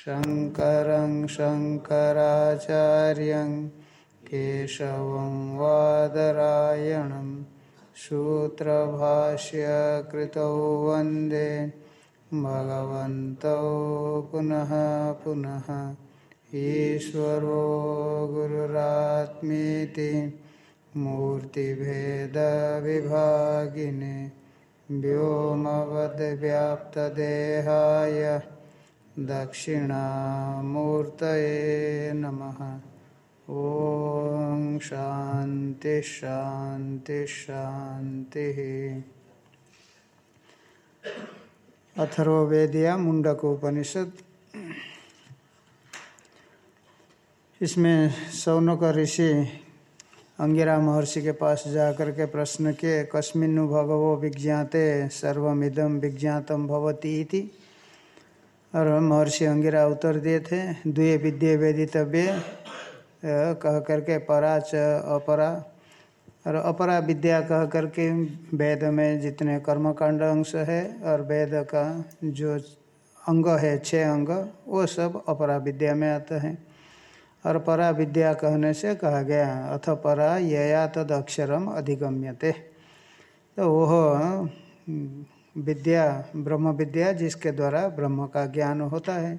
शङ्करं शङ्कराचार्यं केशवं वादरायणं सूत्रभाष्यकृतौ वंदे भगवन्तौ पुनः पुनः ईश्वरो गुरुरात्मीति मूर्तिभेदविभागिने व्योमवद्व्याप्तदेहाय दक्षिणामूर्तये नमः। ॐ शान्ति शान्ति शान्तिः। अथर्ववेदिया मुंडक उपनिषद। इसमें सौनक ऋषि अंगिरा महर्षि के पास जाकर के प्रश्न किए, कस्मिन्नु भगवो विज्ञाते सर्वमिदम विज्ञातम भवती और महर्षि अंगिरा उत्तर दिए थे, द्वे विद्य वेदितव्य कह करके परा च अपरा। और अपरा विद्या कह करके वेद में जितने कर्मकांड अंश है और वेद का जो अंग है छः अंग, वो सब अपरा विद्या में आता है। और परा विद्या कहने से कहा गया, अथ परा यया तद अक्षरम अधिगम्यते। तो वह विद्या, ब्रह्म विद्या, जिसके द्वारा ब्रह्म का ज्ञान होता है।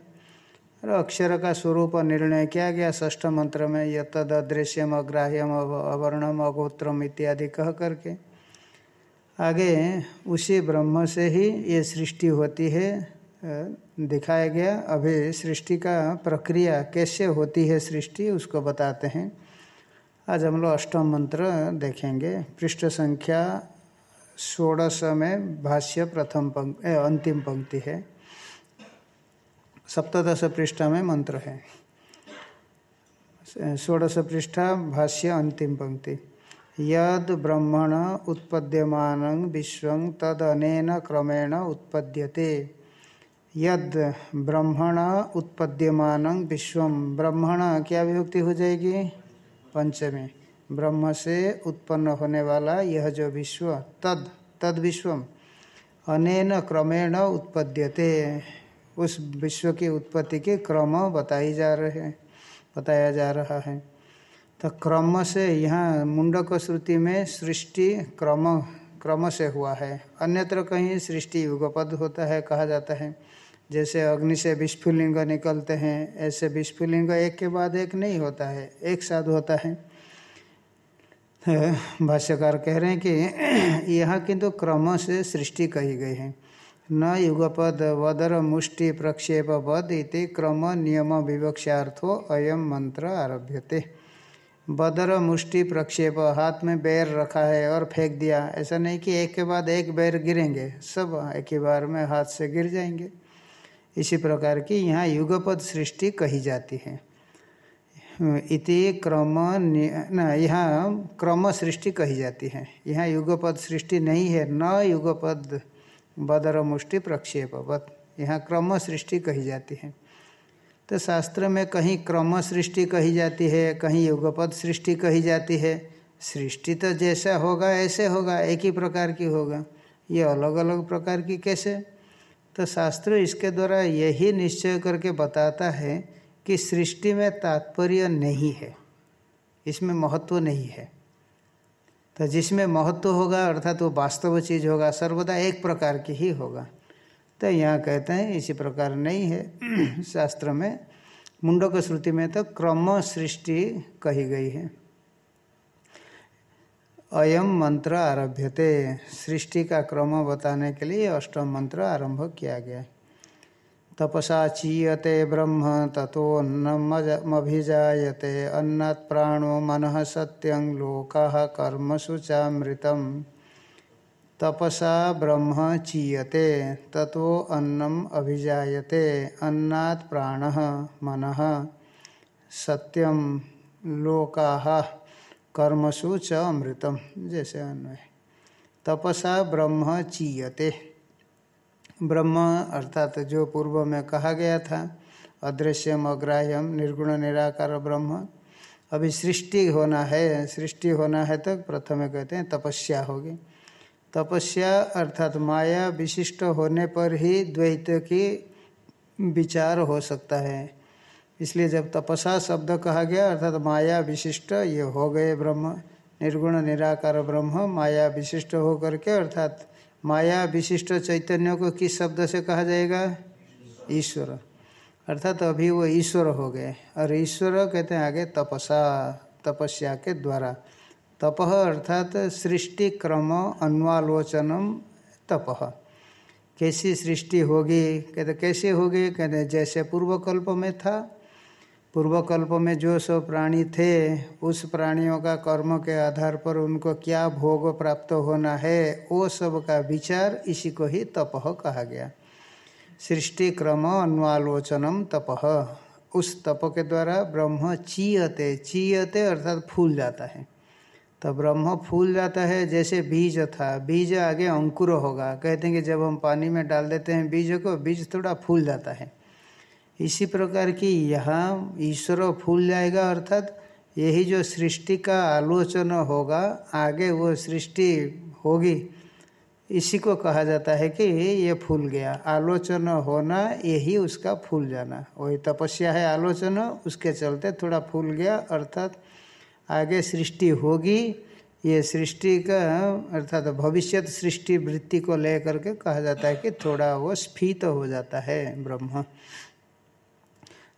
और अक्षर का स्वरूप निर्णय किया गया ष्ठ मंत्र में यद अदृश्यम, अग्राह्यम अवर्णम, अगोत्रम इत्यादि कह करके। आगे, उसी ब्रह्म से ही ये सृष्टि होती है दिखाया गया। अभी सृष्टि का प्रक्रिया कैसे होती है सृष्टि, उसको बताते हैं। आज हम लोग अष्टम मंत्र देखेंगे। पृष्ठ संख्या षोड़श में भाष्य प्रथम पंक्ति अंतिम पंक्ति है। सप्तदश पृष्ठ में मंत्र है। षोड़श पृष्ठा, भाष्य, अंतिम पंक्ति। यद ब्रह्मण उत्पद्यमान विश्व तद अनेन क्रमेण उत्पद्यते। यद ब्रह्मण उत्पद्यमान विश्व, ब्रह्मण क्या विभक्ति हो जाएगी? पंचमी। ब्रह्म से उत्पन्न होने वाला यह जो विश्व, तद तद विश्व अनेन क्रमेण उत्पद्यते। उस विश्व की उत्पत्ति के क्रम बताई जा रहे, बताया जा रहा है। तो क्रम से यहाँ मुंडक श्रुति में सृष्टि क्रम क्रम से हुआ है। अन्यत्र कहीं सृष्टि युगपद होता है, कहा जाता है। जैसे अग्नि से विस्फुलिंग निकलते हैं, ऐसे विस्फुलिंग एक के बाद एक नहीं होता है, एक साथ होता है। भाष्यकार कह रहे हैं कि यहाँ किंतु तो क्रम से सृष्टि कही गई है। न युगपद वदर मुष्टि प्रक्षेप वद इति क्रम नियम विवक्षार्थो अयम मंत्र आरभ्यते। बदर मुष्टि प्रक्षेप, हाथ में बैर रखा है और फेंक दिया। ऐसा नहीं कि एक के बाद एक बैर गिरेंगे, सब एक ही बार में हाथ से गिर जाएँगे। इसी प्रकार की यहाँ युगपद सृष्टि कही जाती है। इति क्रम न यहाँ क्रम सृष्टि कही जाती है। यहाँ युगपद सृष्टि नहीं है, न युगपद बदर मुष्टि प्रक्षेपवत। यहाँ क्रम सृष्टि कही जाती है। तो शास्त्र में कहीं क्रम सृष्टि कही जाती है, कहीं युगपद सृष्टि कही जाती है। सृष्टि तो जैसा होगा, ऐसे होगा, एक ही प्रकार की होगा। ये अलग अलग प्रकार की कैसे? तो शास्त्र इसके द्वारा यही निश्चय करके बताता है कि सृष्टि में तात्पर्य नहीं है, इसमें महत्व नहीं है। तो जिसमें महत्व होगा, अर्थात वो वास्तव चीज़ होगा, सर्वदा एक प्रकार की ही होगा। तो यहाँ कहते हैं, इसी प्रकार नहीं है। शास्त्र में, मुंडक श्रुति में तो क्रम सृष्टि कही गई है। अयम मंत्र आरभ्यते, सृष्टि का क्रम बताने के लिए अष्टम मंत्र आरंभ किया गया। है तपसा चीयते ब्रह्म तथोन्नमभिजायते अन्नात् प्राणो मन सत्यं, लोकः कर्मसु चामृतम्। तपसा ब्रह्म चीयते, ततो अन्नम अभिजायते। अन्नात् प्राण मन सत्यम लोकाः कर्मसु च अमृतम जैसे अन्वय तपसा ब्रह्म चीयते। ब्रह्म अर्थात जो पूर्व में कहा गया था, अदृश्यम अग्राह्यम, निर्गुण निराकार ब्रह्म। अभी सृष्टि होना है, सृष्टि होना है तो प्रथम कहते हैं तपस्या होगी। तपस्या अर्थात माया विशिष्ट होने पर ही द्वैत की विचार हो सकता है। इसलिए जब तपसा शब्द कहा गया, अर्थात माया विशिष्ट, ये हो गए ब्रह्म। निर्गुण निराकार ब्रह्म, माया विशिष्ट हो करके अर्थात माया विशिष्ट चैतन्य को किस शब्द से कहा जाएगा? ईश्वर। अर्थात तो अभी वो ईश्वर हो गए। और ईश्वर कहते हैं आगे तपसा, तपस्या के द्वारा। तप अर्थात सृष्टि, क्रम, अन्वालोचनम, तप। कैसी सृष्टि होगी? कहते, कैसे होगी? कहते, जैसे पूर्वकल्प में था पूर्व कल्प में जो सब प्राणी थे, उस प्राणियों का कर्म के आधार पर उनको क्या भोग प्राप्त होना है, वो सब का विचार इसी को ही तप कहा गया। सृष्टि क्रम अन्वालोचनम तप। उस तप के द्वारा ब्रह्म चीयते चीयते अर्थात फूल जाता है। तो ब्रह्म फूल जाता है, जैसे बीज था, बीज आगे अंकुर होगा। कहते हैं कि जब हम पानी में डाल देते हैं बीज को, बीज थोड़ा फूल जाता है। इसी प्रकार की यहाँ ईश्वर फूल जाएगा अर्थात यही जो सृष्टि का आलोचना होगा, आगे वो सृष्टि होगी। इसी को कहा जाता है कि ये फूल गया। आलोचना होना, यही उसका फूल जाना। वही तपस्या है आलोचना, उसके चलते थोड़ा फूल गया, अर्थात आगे सृष्टि होगी। ये सृष्टि का, अर्थात भविष्यत सृष्टि वृत्ति को लेकर के कहा जाता है कि थोड़ा वो स्फीत हो जाता है ब्रह्म।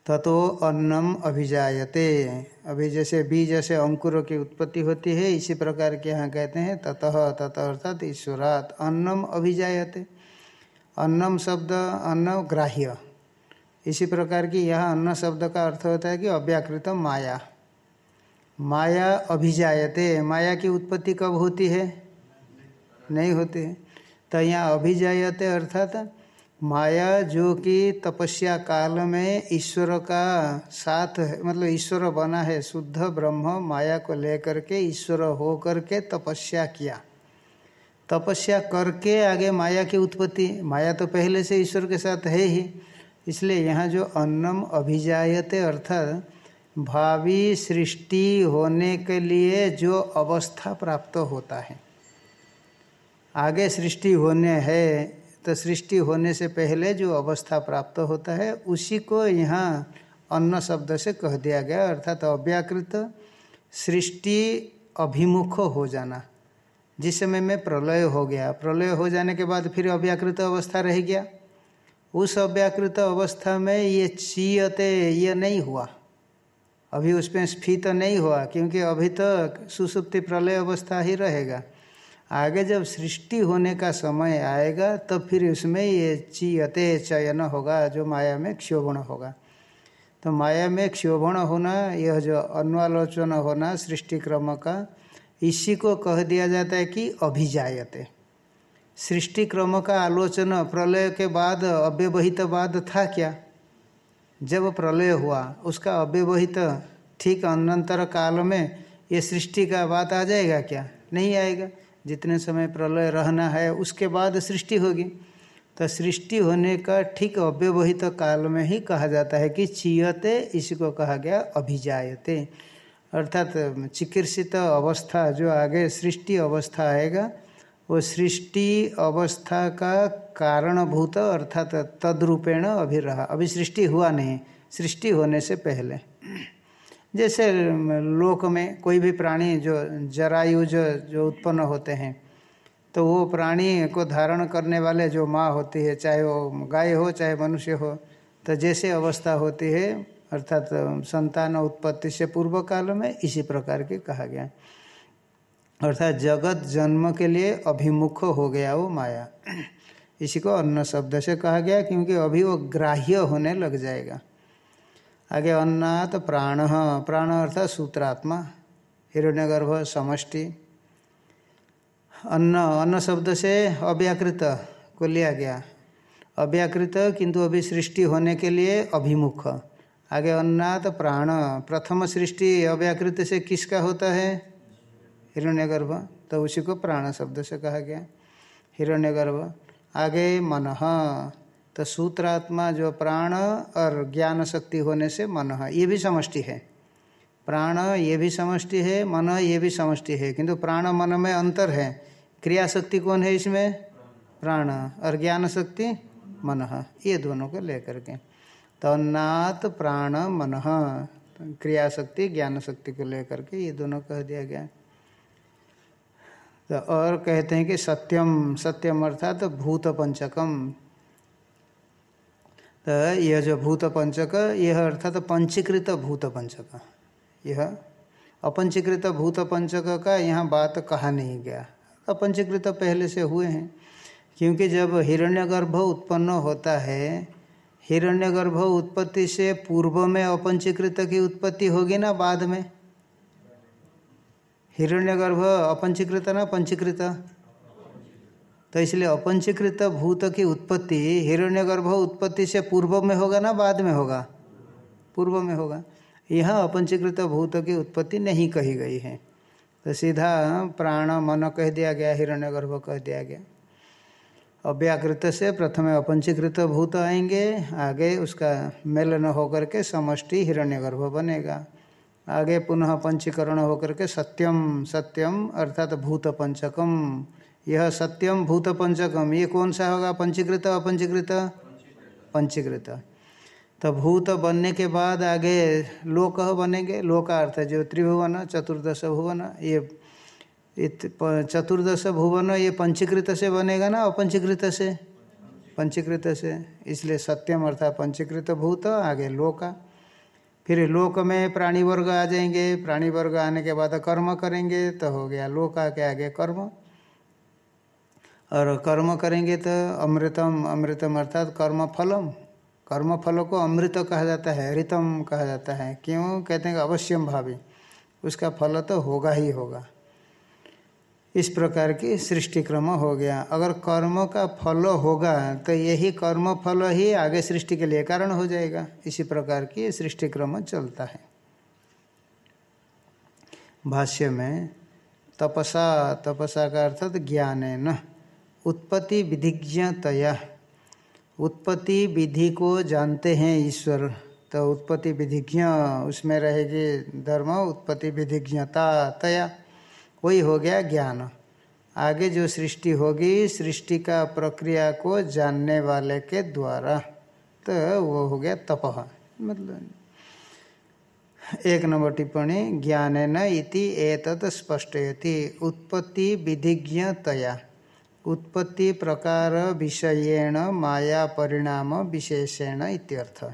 ततो अन्नम अभिजायते। अभी जैसे बीज से अंकुर की उत्पत्ति होती है, इसी प्रकार के यहाँ कहते हैं, ततः ततः अर्थात ईश्वरात अन्नम अभिजायते। अन्नम शब्द, अन्न ग्राह्य। इसी प्रकार की यह अन्न शब्द का अर्थ होता है कि अव्याकृत माया। माया अभिजायते। माया की उत्पत्ति कब होती है? नहीं होती। है तो यहाँ अभिजायते अर्थात माया जो कि तपस्या काल में ईश्वर का साथ है मतलब ईश्वर बना है, शुद्ध ब्रह्म माया को लेकर के ईश्वर हो करके तपस्या किया। तपस्या करके आगे माया की उत्पत्ति, माया तो पहले से ईश्वर के साथ है ही, इसलिए यहाँ जो अन्नम अभिजायते अर्थात भावी सृष्टि होने के लिए जो अवस्था प्राप्त होता है। आगे सृष्टि होने है तो सृष्टि होने से पहले जो अवस्था प्राप्त होता है, उसी को यहाँ अन्न शब्द से कह दिया गया, अर्थात अव्याकृत सृष्टि अभिमुख हो जाना, जिस समय में प्रलय हो गया। प्रलय हो जाने के बाद फिर अव्याकृत अवस्था रह गया। उस अव्याकृत अवस्था में ये चीयते, ये नहीं हुआ। अभी उसमें स्फीत नहीं हुआ, क्योंकि अभी तो सुसुप्ति प्रलय अवस्था ही रहेगा। आगे जब सृष्टि होने का समय आएगा तो फिर उसमें ये चीयते चयन होगा, जो माया में क्षोभण होगा। तो माया में क्षोभण होना, यह जो अन्वालोचन होना सृष्टि क्रम का, इसी को कह दिया जाता है कि अभिजायते। सृष्टि क्रम का आलोचन प्रलय के बाद, अव्यवहित बाद था क्या? जब प्रलय हुआ, उसका अव्यवहित ठीक अनंतर काल में ये सृष्टि का बात आ जाएगा क्या? नहीं आएगा। जितने समय प्रलय रहना है, उसके बाद सृष्टि होगी। तो सृष्टि होने का ठीक अव्यवहित काल में ही कहा जाता है कि चीयते इसी को कहा गया अभिजायते। अर्थात चिकित्सित अवस्था, जो आगे सृष्टि अवस्था आएगा, वो सृष्टि अवस्था का कारणभूत, अर्थात तद्रूपेण अभी रहा अभी सृष्टि हुआ नहीं, सृष्टि होने से पहले। जैसे लोक में कोई भी प्राणी जो जरायु जो जो उत्पन्न होते हैं तो वो प्राणी को धारण करने वाले जो माँ होती है, चाहे वो गाय हो, चाहे मनुष्य हो तो जैसे अवस्था होती है, अर्थात संतान उत्पत्ति से पूर्व काल में इसी प्रकार के कहा गया। अर्थात जगत जन्म के लिए अभिमुख हो गया वो माया। इसी को अन्न शब्द से कहा गया, क्योंकि अभी वो ग्राह्य होने लग जाएगा। आगे अन्नात प्राण। प्राण अर्थात सूत्रात्मा, हिरण्यगर्भ, समष्टि। अन्न अन्न शब्द से अव्याकृत को लिया गया। अव्याकृत किंतु अभी सृष्टि होने के लिए अभिमुख। आगे अन्नात प्राण, प्रथम सृष्टि अव्याकृत से किसका होता है? हिरण्यगर्भ। तो उसी को प्राण शब्द से कहा गया। हिरण्यगर्भ। आगे मन। तो सूत्रात्मा जो प्राण और ज्ञान शक्ति होने से मन है, ये भी समष्टि है। प्राण, ये भी समष्टि है, मन, ये भी समष्टि है। किंतु प्राण मन में अंतर है। क्रिया शक्ति कौन है इसमें? प्राण और ज्ञान शक्ति मन ये दोनों को लेकर के। तो अन्नात प्राण मन क्रिया शक्ति, ज्ञान शक्ति को लेकर के ये दोनों कह दिया गया। तो और कहते हैं कि सत्यम सत्यम अर्थात तो भूत पंचकम तो यह जो भूत पंचक यह अर्थात पंचीकृत भूत पंचक यह अपंचीकृत भूत पंचक का यहाँ बात कहा नहीं गया। अपंचीकृत पहले से हुए हैं, क्योंकि जब हिरण्यगर्भ उत्पन्न होता है, हिरण्यगर्भ उत्पत्ति से पूर्व में अपंचीकृत की उत्पत्ति होगी ना बाद में? हिरण्यगर्भ अपंचीकृत ना पंचीकृत? तो इसलिए अपंचीकृत भूत की उत्पत्ति, हिरण्यगर्भ उत्पत्ति से पूर्व में होगा ना बाद में होगा? पूर्व में होगा। यहाँ अपंचीकृत भूत की उत्पत्ति नहीं कही गई है। तो सीधा प्राण मन कह दिया गया, हिरण्यगर्भ कह दिया गया। अव्याकृत से प्रथम अपंचीकृत भूत आएँगे, आगे उसका मेलन होकर के समष्टि हिरण्यगर्भ बनेगा। आगे पुनः पंचीकरण होकर के सत्यम सत्यम अर्थात भूत पंचकम। यह सत्यम भूत पंचकम। ये कौन सा होगा? पंचीकृत, अपंचीकृत? पंचीकृत। तो भूत बनने के बाद आगे लोक बनेंगे। लोका अर्थ जो त्रिभुवन, चतुर्दश भुवन, ये चतुर्दश भुवन, ये पंचीकृत से बनेगा ना, अपंचीकृत से? पंचीकृत से। इसलिए सत्यम अर्थात पंचीकृत भूत, आगे लोका। फिर लोक में प्राणी वर्ग आ जाएँगे। प्राणी वर्ग आने के बाद कर्म करेंगे तो हो गया लोका के आगे कर्म। और कर्म करेंगे तो अमृतम अमृतम अर्थात कर्म फलम कर्म फल को अमृत कहा जाता है ऋतम कहा जाता है। क्यों? कहते हैं अवश्यम भावी। उसका फल तो होगा ही होगा। इस प्रकार की सृष्टि क्रम हो गया। अगर कर्म का फल होगा तो यही कर्म फल ही आगे सृष्टि के लिए कारण हो जाएगा। इसी प्रकार की सृष्टि क्रम चलता है। भाष्य में, तपसा तपसा का अर्थात ज्ञान न। उत्पत्ति विधिज्ञतया उत्पत्ति विधि को जानते हैं ईश्वर। तो उत्पत्ति विधिज्ञ, उसमें रहेगी धर्म, उत्पत्ति विधिज्ञता तया। वही हो गया ज्ञान। आगे जो सृष्टि होगी, सृष्टि का प्रक्रिया को जानने वाले के द्वारा। तो वो हो गया तप। मतलब एक नंबर टिप्पणी ज्ञान न इति एतत् स्पष्टयति। उत्पत्ति विधिज्ञतया उत्पत्ति प्रकार विषयेण माया परिणाम विशेषेण इत्यर्थ।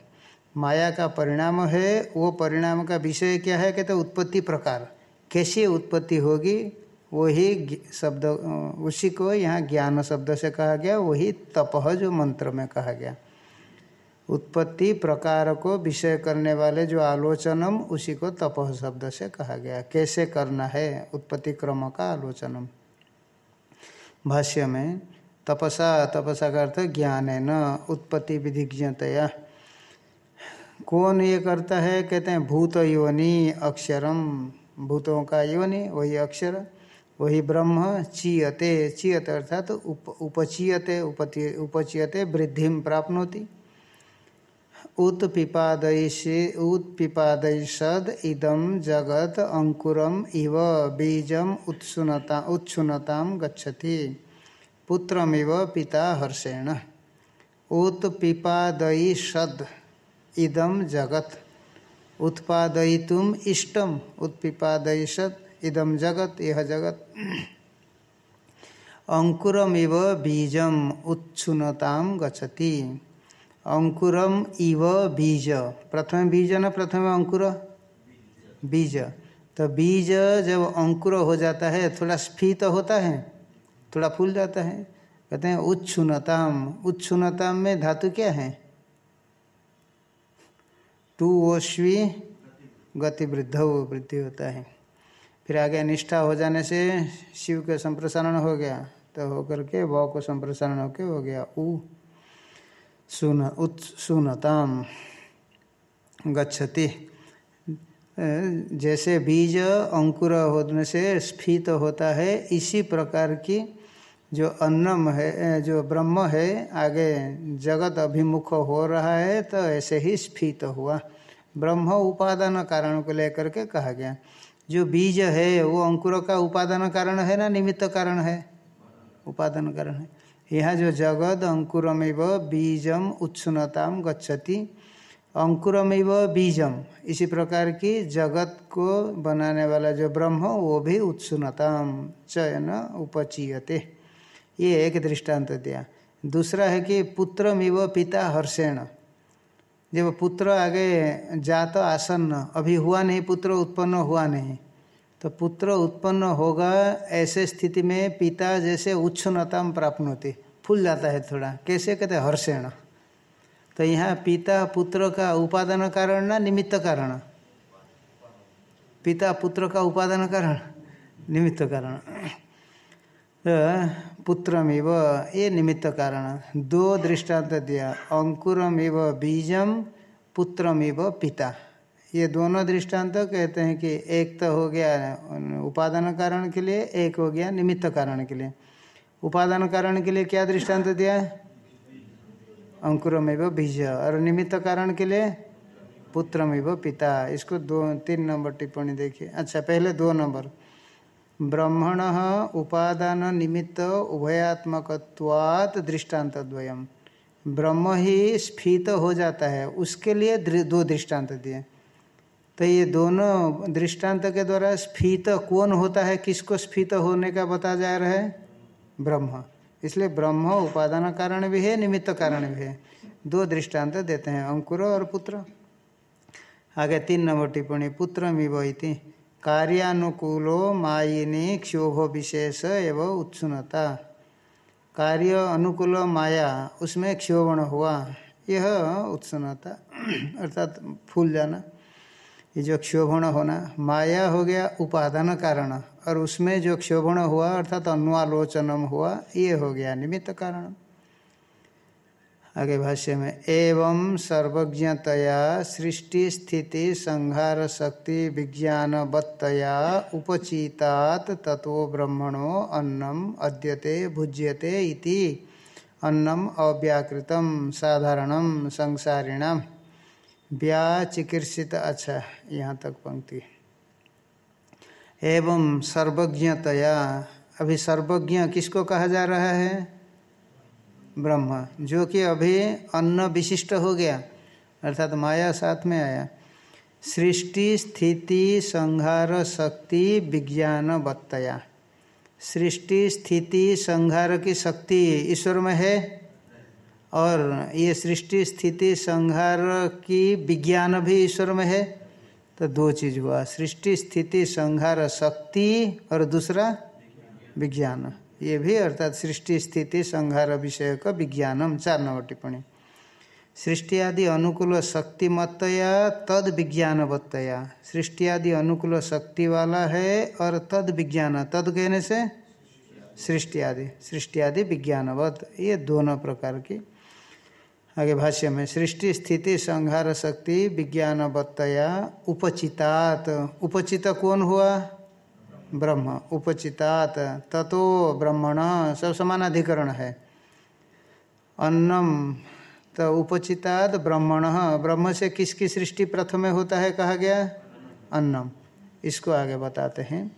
माया का परिणाम है, वो परिणाम का विषय क्या है? कहते तो उत्पत्ति प्रकार। कैसी उत्पत्ति होगी? वही शब्द उसी को यहाँ ज्ञान शब्द से कहा गया, वही तपह जो मंत्र में कहा गया। उत्पत्ति प्रकार को विषय करने वाले जो आलोचनम, उसी को तपह शब्द से कहा गया। कैसे करना है उत्पत्ति क्रम का आलोचनम? भाष्य में, तपसा तपसा का अर्थ ज्ञान है न उत्पत्ति विधिज्ञतया। कौन ये करता है? कहते हैं, भूत योनि अक्षरम। भूतों का योनि, वही अक्षर, वही ब्रह्म, चीयते। चीयते अर्थात तो उप, उपचीयते उपचीयते, वृद्धि प्राप्नोति। उत्पिपादयि उत्पिपादयसद इदम जगत अंकुरम इव बीजम उत्सुनता उत्सुनता गच्छति। पुत्रमिव पिता हर्षेण। उत्पिपादयिषद इदम जगत। उत्पादयितुम इष्टम उत्पिपादयिषद इदम जगत यह जगत। अंकुरमिव बीजम उत्सुनताम गच्छति। अंकुरम इव बीज। प्रथम बीज न प्रथम अंकुर? बीज। तो बीज जब अंकुर हो जाता है, थोड़ा स्फीत होता है, थोड़ा फूल जाता है, कहते हैं उच्छुनताम उच्छुनताम में धातु क्या है? टू ओश्वी गति वृद्ध वृद्धि होता है। फिर आगे निष्ठा हो जाने से शिव के संप्रसारण हो गया। तो होकर के व को संप्रसारण होकर हो गया ऊ सुन उत्सुनताम गच्छति। जैसे बीज अंकुर होने से स्फीत होता है, इसी प्रकार की जो अन्नम है जो ब्रह्म है, आगे जगत अभिमुख हो रहा है तो ऐसे ही स्फीत हुआ। ब्रह्म उपादान कारण को लेकर के कहा गया। जो बीज है, वो अंकुर का उपादान कारण है ना, निमित्त कारण है? उपादान कारण है। यहाँ जो जगद अंकुरमेव बीजम उत्सुनताम गच्छति। अंकुरमेव बीजम, इसी प्रकार की जगत को बनाने वाला जो ब्रह्म, वो भी उत्सुनताम चयन उपचीयते। ये एक दृष्टांत दिया। दूसरा है कि पुत्रमिव पिता हर्षेण। जब पुत्र आगे जात आसन्न, अभी हुआ नहीं, पुत्र उत्पन्न हुआ नहीं तो पुत्र उत्पन्न होगा ऐसे स्थिति में पिता जैसे उच्छनता प्राप्त होती फूल जाता है थोड़ा। कैसे? कहते हैं हर्षेण। तो यहाँ पिता पुत्र का उपादान कारण ना निमित्त कारण। पिता पुत्र का उपादान कारण, निमित्त कारण। तो पुत्रमिव, ये निमित्त कारण। दो दृष्टांत दिया। अंकुरमिव बीजम पुत्रमिव पिता। ये दोनों दृष्टांत तो कहते हैं कि एक तो हो गया उपादान कारण के लिए, एक हो गया निमित्त कारण के लिए। उपादान कारण के लिए क्या दृष्टांत तो दिया अंकुरमेव बीज, और निमित्त कारण के लिए पुत्रमेव पिता। इसको दो, तीन नंबर टिप्पणी देखिए। अच्छा पहले दो नंबर। ब्रह्मण उपादान निमित्त उभयात्मकवात दृष्टांत द्वयम। ब्रह्म ही स्फीत हो जाता है। उसके लिए दो दृष्टांत दिए। तो ये दोनों दृष्टांत के द्वारा स्फीत कौन होता है, किसको स्फीत होने का बता जा रहा है? ब्रह्म। इसलिए ब्रह्म उपादान कारण भी है, निमित्त कारण भी है। दो दृष्टांत देते हैं, अंकुर और पुत्र। आगे तीन नंबर टिप्पणी पुत्र मिवती कार्यानुकूलो मायिनी क्षोभ विशेष एवं उत्सुनता। कार्य अनुकूल माया, उसमें क्षोभण हुआ, यह उत्सुनता। अर्थात फूल जाना। ये जो क्षोभण होना, माया हो गया, उपादान कारण, और उसमें जो क्षोभण हुआ, अर्थात अन्वालोचनम हुआ, ये हो गया निमित्त कारण। आगे भाष्य में, एवं सर्वज्ञतया सृष्टि स्थिति संहार शक्ति विज्ञानवत्तया उपचीतात तत्व ब्रह्मणो अन्नम अद्यते भुज्यते इति। अन्नम अव्याकृतम, साधारणम, संसारिणाम। व्या चिकित्सित अच्छा यहाँ तक पंक्ति एवं सर्वज्ञतया, अभी सर्वज्ञ किसको कहा जा रहा है? ब्रह्म, जो कि अभी अन्न विशिष्ट हो गया, अर्थात माया साथ में आया। सृष्टि, स्थिति, संहार, शक्ति, विज्ञान बत्तया सृष्टि, स्थिति, संहार की शक्ति ईश्वर में है? और ये सृष्टि, स्थिति, संहार की विज्ञान भी ईश्वर में है। तो दो चीज़ हुआ, सृष्टि, स्थिति, संहार, शक्ति और दूसरा विज्ञान। ये भी अर्थात सृष्टि, स्थिति, संहार विषय का विज्ञानम, चार नंबर टिप्पणी। सृष्टि आदि अनुकूल शक्तिमत्तया, तद विज्ञानवत्तया। सृष्टि आदि अनुकूल शक्ति वाला है और तद विज्ञान, तद कहने से सृष्टि आदि सृष्टि आदि विज्ञानवत। ये दोनों प्रकार की आगे भाष्य में, सृष्टि, स्थिति, संहार, शक्ति, विज्ञान, बत्तया, उपचितात। उपचित कौन हुआ? ब्रह्म। उपचितात, ततो ब्रह्मण। सब समानाधिकरण है। अन्नम तो उपचितात ब्रह्मण। ब्रह्म से किसकी सृष्टि प्रथम होता है कहा गया? अन्नम। इसको आगे बताते हैं।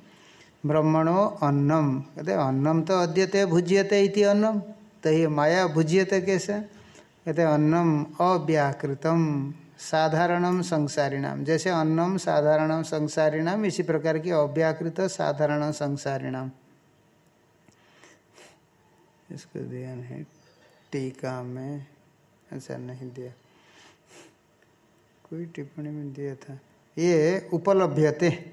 ब्रह्मणो अन्नम। कहते अन्नम तो अद्यते, भुज्यते इति अन्नम। तो ये माया भुज्यते कैसे? कहते अन्नम अव्याकृतम, साधारणम संसारिणाम। जैसे अन्नम साधारण संसारिणाम, इसी प्रकार की अव्याकृत साधारण संसारिणाम। इसको दिया नहीं, टीका में ऐसा नहीं दिया। कोई टिप्पणी में दिया था। ये उपलब्धते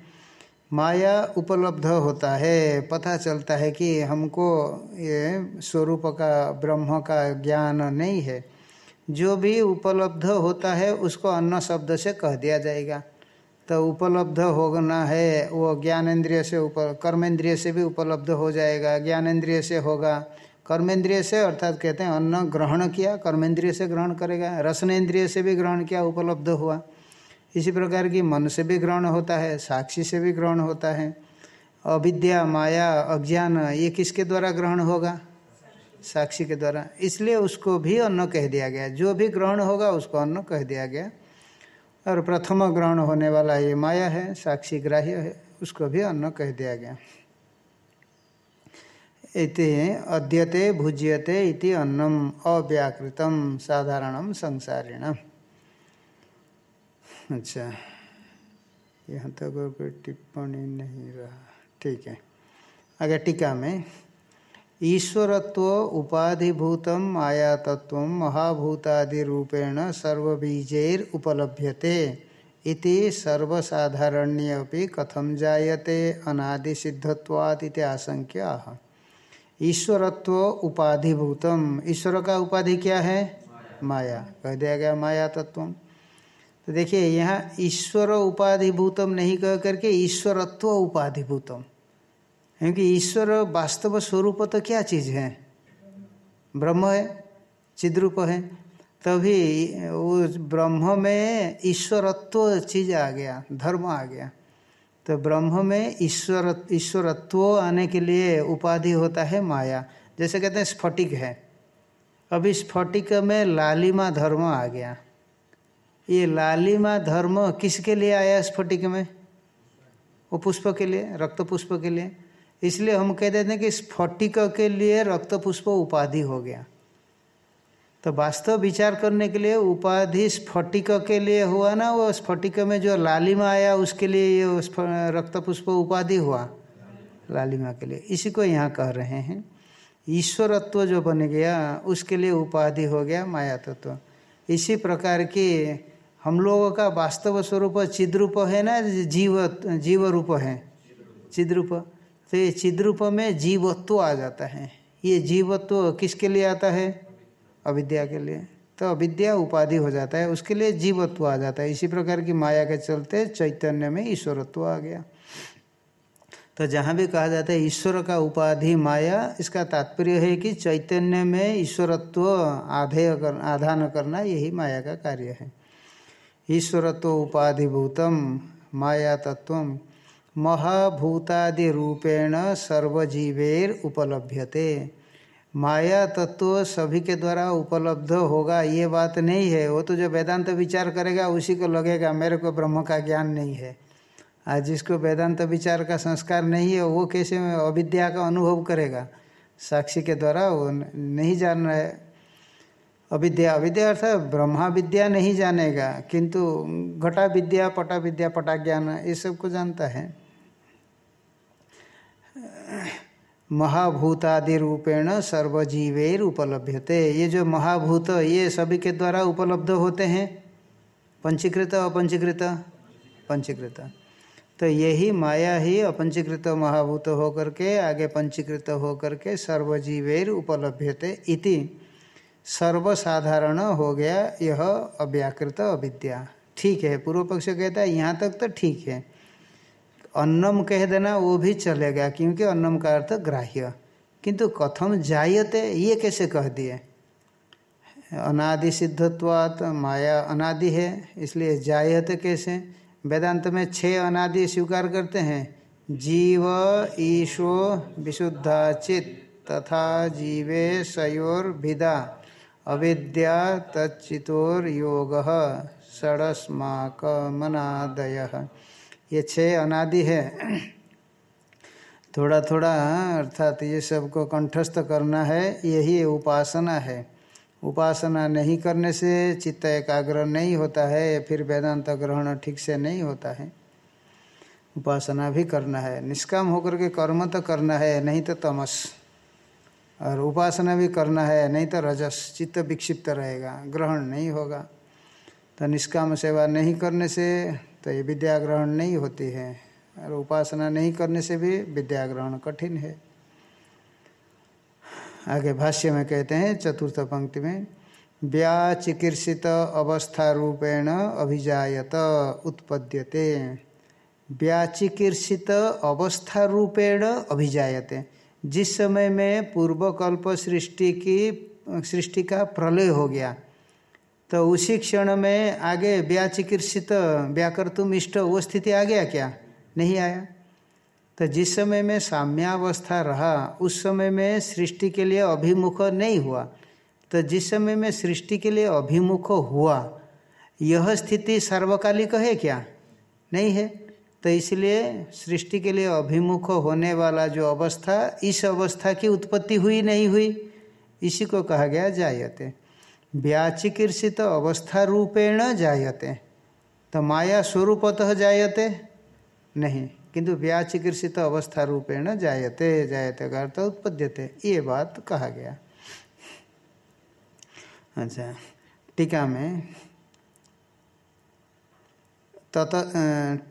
माया उपलब्ध होता है, पता चलता है कि हमको ये स्वरूप का, ब्रह्म का ज्ञान नहीं है। जो भी उपलब्ध होता है, उसको अन्न शब्द से कह दिया जाएगा। तो उपलब्ध होना है, वो ज्ञानेन्द्रिय से ऊपर कर्मेंद्रिय से भी उपलब्ध हो जाएगा। ज्ञानेन्द्रिय से होगा, कर्मेंद्रिय से अर्थात कहते हैं अन्न ग्रहण किया, कर्मेंद्रिय से ग्रहण करेगा रसनेन्द्रिय से भी ग्रहण किया, उपलब्ध हुआ। इसी प्रकार की मन से भी ग्रहण होता है, साक्षी से भी ग्रहण होता है। अविद्या, माया, अज्ञान, ये किसके द्वारा ग्रहण होगा? साक्षी के द्वारा। इसलिए उसको भी अन्न कह दिया गया। जो भी ग्रहण होगा, उसको अन्न कह दिया गया। और प्रथम ग्रहण होने वाला ये माया है, साक्षी ग्राह्य है, उसको भी अन्न कह दिया गया। इति अद्यते भुज्यते इति अन्नम अव्याकृतम साधारणम संसारिण अच्छा यहाँ तक तो कोई टिप्पणी नहीं रहा। ठीक है। आगे टीका में ईश्वरत्व उपाधिभूतम महाभूतादि रूपेण सर्वबीजैर उपलभ्यते इति सर्वसाधारण्य कथम जायते अनादि सिद्धत्वाद इति आशंक्या ईश्वरत्व उपाधिभूतम ईश्वर का उपाधि क्या है? माया। कह दिया गया माया तत्व तो देखिए, यहाँ ईश्वर उपाधिभूतम नहीं कह करके ईश्वरत्व उपाधिभूतम क्योंकि ईश्वर वास्तव स्वरूप तो क्या चीज़ है? ब्रह्म है, चिद्रूप है। तभी वो ब्रह्म में ईश्वरत्व चीज़ आ गया, धर्म आ गया। तो ब्रह्म में ईश्वर, ईश्वरत्व आने के लिए उपाधि होता है माया। जैसे कहते हैं स्फटिक है। अभी स्फटिक में लालिमा धर्म आ गया। ये लालिमा धर्म किसके लिए आया स्फटिक में? वो पुष्प के लिए, रक्त पुष्प के लिए। इसलिए हम कह देते हैं कि स्फटिक के लिए रक्त पुष्प उपाधि हो गया। तो वास्तव विचार करने के लिए उपाधि स्फटिक के लिए हुआ ना, वो स्फटिक में जो लालिमा आया, उसके लिए ये रक्त पुष्प उपाधि हुआ। लालिमा के लिए। इसी को यहाँ कह रहे हैं। ईश्वरत्व जो बन गया, उसके लिए उपाधि हो गया माया तत्व तो। इसी प्रकार की हम लोगों का वास्तव स्वरूप चिद्रूप है ना, जीव जीव रूप है। चिद्रूप। तो ये चिद्रूप में जीवत्व आ जाता है। ये जीवत्व किसके लिए आता है? अविद्या के लिए। तो अविद्या उपाधि हो जाता है, उसके लिए जीवत्व आ जाता है। इसी प्रकार की माया के चलते चैतन्य में ईश्वरत्व आ गया। तो जहाँ भी कहा जाता है ईश्वर का उपाधि माया, इसका तात्पर्य है कि चैतन्य में ईश्वरत्व आधेय कर, आधान करना यही माया का कार्य है। ईश्वरत्व उपाधिभूतम, माया तत्व महाभूतादि रूपेण सर्वजीवेर उपलभ्यते माया तत्व सभी के द्वारा उपलब्ध होगा, ये बात नहीं है। वो तो जो वेदांत विचार करेगा, उसी को लगेगा। मेरे को ब्रह्म का ज्ञान नहीं है। आज जिसको वेदांत विचार का संस्कार नहीं है, वो कैसे अविद्या का अनुभव करेगा? साक्षी के द्वारा वो नहीं जान रहा। अविद्या अविद्या अर्थात ब्रह्मा विद्या नहीं जानेगा, किंतु घटा विद्या, पटा विद्या, पटा ज्ञान, ये सबको जानता है। महाभूतादि रूपेण सर्वजीवेर उपलब्धते ये जो महाभूत, ये सभी के द्वारा उपलब्ध होते हैं? पंचीकृत, अपंचीकृत? पंचीकृत। तो यही माया ही अपंचीकृत महाभूत होकर के, आगे पंचीकृत होकर के सर्वजीवेर उपलब्धते इति सर्वसाधारण हो गया यह अव्याकृत अविद्या। ठीक है पूर्व पक्ष कहता है, यहाँ तक तो ठीक है। अन्नम कह देना, वो भी चलेगा क्योंकि अन्नम का अर्थ ग्राह्य। किंतु कथम जायते, ये कैसे कह दिए? अनादि सिद्धत्वात माया अनादि है, इसलिए जायते कैसे? वेदांत में छह अनादि स्वीकार करते हैं। जीव, ईशो, विशुद्धा विशुद्धाचित तथा जीवे, सयोर, भिदा, अविद्या, तच्चितोर, योग षडस्माक मनादय ये छह अनादि है। थोड़ा थोड़ा अर्थात ये सबको कंठस्थ करना है, यही उपासना है। उपासना नहीं करने से चित्त एकाग्र नहीं होता है, फिर वेदांत ग्रहण ठीक से नहीं होता है। उपासना भी करना है। निष्काम होकर के कर्म तो करना है, नहीं तो तमस। और उपासना भी करना है, नहीं तो रजस। चित्त विक्षिप्त रहेगा, ग्रहण नहीं होगा। तो निष्काम सेवा नहीं करने से तो ये विद्या ग्रहण नहीं होती है और उपासना नहीं करने से भी विद्या ग्रहण कठिन है। आगे भाष्य में कहते हैं, चतुर्थ पंक्ति में, व्याचिकीर्षित अवस्था रूपेण अभिजात उत्पद्यते। व्याचिकीर्षित अवस्था रूपेण अभिजायते। जिस समय में पूर्वकल्प सृष्टि की, सृष्टि का प्रलय हो गया तो उसी क्षण में आगे व्याचिकित्सित व्याकर्तुम इष्ट, वो स्थिति आ गया क्या? नहीं आया। तो जिस समय में साम्यावस्था रहा, उस समय में सृष्टि के लिए अभिमुख नहीं हुआ। तो जिस समय में सृष्टि के लिए अभिमुख हुआ, यह स्थिति सार्वकालिक है क्या? नहीं है। तो इसलिए सृष्टि के लिए अभिमुख होने वाला जो अवस्था, इस अवस्था की उत्पत्ति हुई नहीं हुई, इसी को कहा गया जायते। व्याचिकीर्षित अवस्था रूपेण जायते। तो माया स्वरूपतः जायते। नहीं, किंतु व्याचिकीर्षित अवस्था रूपेण जायते जायते का अर्थ उत्पद्यते। ये बात कहा गया। अच्छा टीका में तत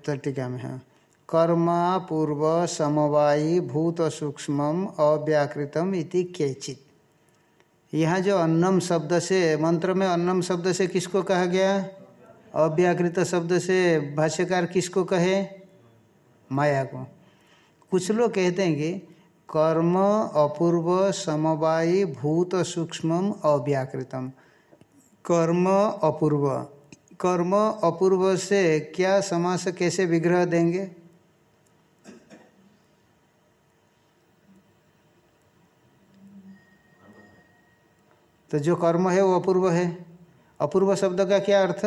तो टीका में, है। कर्मा पूर्व समवायी भूत सूक्ष्म अव्याकृतम इति केचित। यहाँ जो अन्नम शब्द से, मंत्र में अन्नम शब्द से किसको कहा गया? अव्याकृत शब्द से भाष्यकार किसको कहे? माया को। कुछ लोग कहते हैं कि कर्म अपूर्व समवायी भूत सूक्ष्म अव्याकृतम। कर्म अपूर्व। कर्म अपूर्व से क्या समास कैसे विग्रह देंगे? तो जो कर्म है वो अपूर्व है। अपूर्व शब्द का क्या अर्थ?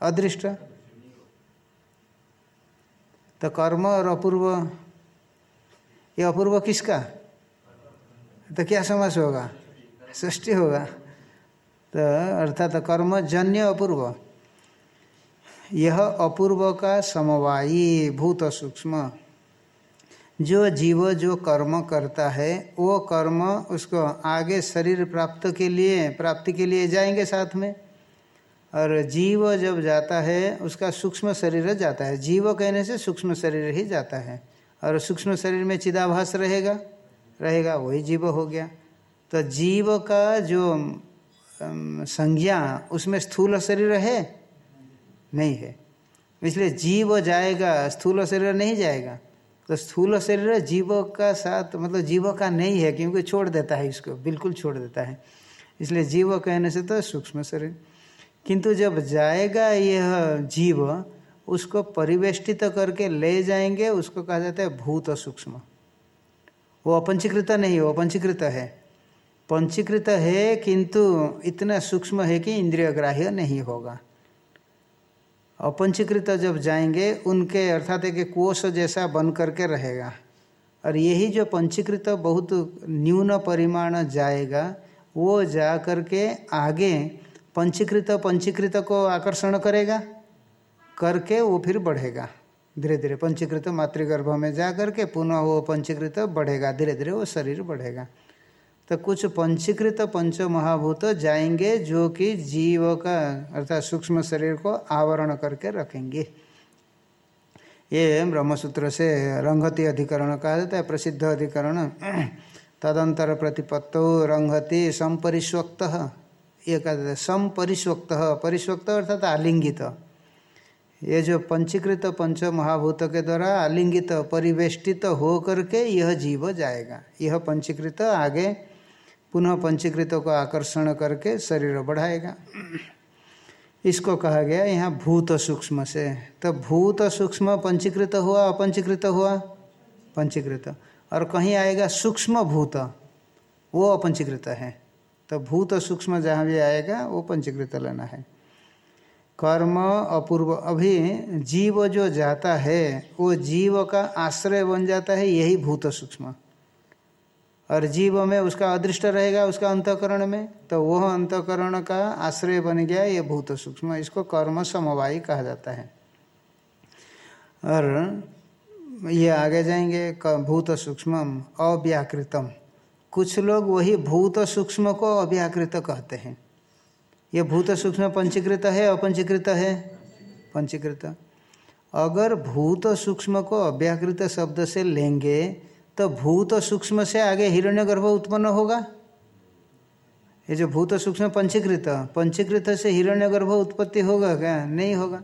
अदृष्ट। तो कर्म और अपूर्व, ये अपूर्व किसका? तो क्या समास होगा? सृष्टि होगा। तो अर्थात तो कर्मजन्य अपूर्व। यह अपूर्व का समवायी भूत सूक्ष्म। जो जीव जो कर्म करता है, वो कर्म उसको आगे शरीर प्राप्त के लिए, प्राप्ति के लिए जाएँगे साथ में। और जीव जब जाता है, उसका सूक्ष्म शरीर जाता है। जीव कहने से सूक्ष्म शरीर ही जाता है। और सूक्ष्म शरीर में चिदाभास रहेगा रहेगा, वही जीव हो गया। तो जीव का जो संज्ञा, उसमें स्थूल शरीर है? नहीं है। इसलिए जीव जाएगा, स्थूल शरीर नहीं जाएगा। तो स्थूल शरीर जीव का साथ मतलब जीव का नहीं है, क्योंकि छोड़ देता है इसको, बिल्कुल छोड़ देता है। इसलिए जीव कहने से तो सूक्ष्म शरीर। किंतु जब जाएगा यह जीव, उसको परिवेष्टित करके ले जाएँगे, उसको कहा जाता है भूत सूक्ष्म। वो अपंचीकृत नहीं, वो अपंचीकृत है। पंचीकृत है, किंतु इतना सूक्ष्म है कि इंद्रिय ग्राह्य नहीं होगा। अपंचीकृत जब जाएँगे, उनके अर्थात एक कोष जैसा बन करके रहेगा। और यही जो पंचीकृत बहुत न्यून परिमाण जाएगा, वो जा करके आगे पंचीकृत पंचीकृत को आकर्षण करेगा, करके वो फिर बढ़ेगा। धीरे धीरे पंचीकृत मातृगर्भ में जा करके पुनः वो पंचीकृत बढ़ेगा, धीरे धीरे वो शरीर बढ़ेगा। तो कुछ पंचीकृत पंच महाभूत जाएँगे जो कि जीव का, अर्थात सूक्ष्म शरीर को आवरण करके रखेंगे। ये ब्रह्मसूत्र से रंगति अधिकरण कहा जाता है, प्रसिद्ध अधिकरण। तदंतर प्रतिपत्तो रंगति संपरिस्वक्त ये कहा जाता है संपरिस्वक्त परिस्वक्त अर्थात आलिंगित। ये जो पंचीकृत पंच महाभूत के द्वारा आलिंगित, परिवेष्टित हो करके यह जीव जाएगा। यह पंचीकृत आगे पुनः पंचीकृत को आकर्षण करके शरीर बढ़ाएगा। इसको कहा गया यहाँ भूत सूक्ष्म से। तो भूत सूक्ष्म पंचीकृत हुआ, अपंचीकृत हुआ? पंचीकृत। और कहीं आएगा सूक्ष्म भूत, वो अपंचीकृत है। तो भूत सूक्ष्म जहाँ भी आएगा, वो पंचीकृत लेना है। कर्म अपूर्व अभी जीव जो जाता है, वो जीव का आश्रय बन जाता है, यही भूत सूक्ष्म। और जीव में उसका अदृष्ट रहेगा उसका अंतकरण में तो वह अंतकरण का आश्रय बन गया ये भूत सूक्ष्म। इसको कर्म समवायी कहा जाता है। और ये आगे जाएँगे भूत सूक्ष्म अव्याकृतम। कुछ लोग वही भूत सूक्ष्म को अव्याकृत कहते हैं। ये भूत सूक्ष्म पंचीकृत है, अपंचीकृत है? पंचीकृत। अगर भूत सूक्ष्म को अव्याकृत शब्द से लेंगे तो भूत सूक्ष्म से आगे हिरण्यगर्भ उत्पन्न होगा। ये जो भूत सूक्ष्म पंचीकृत पंचीकृत से हिरण्यगर्भ उत्पत्ति होगा क्या? नहीं होगा।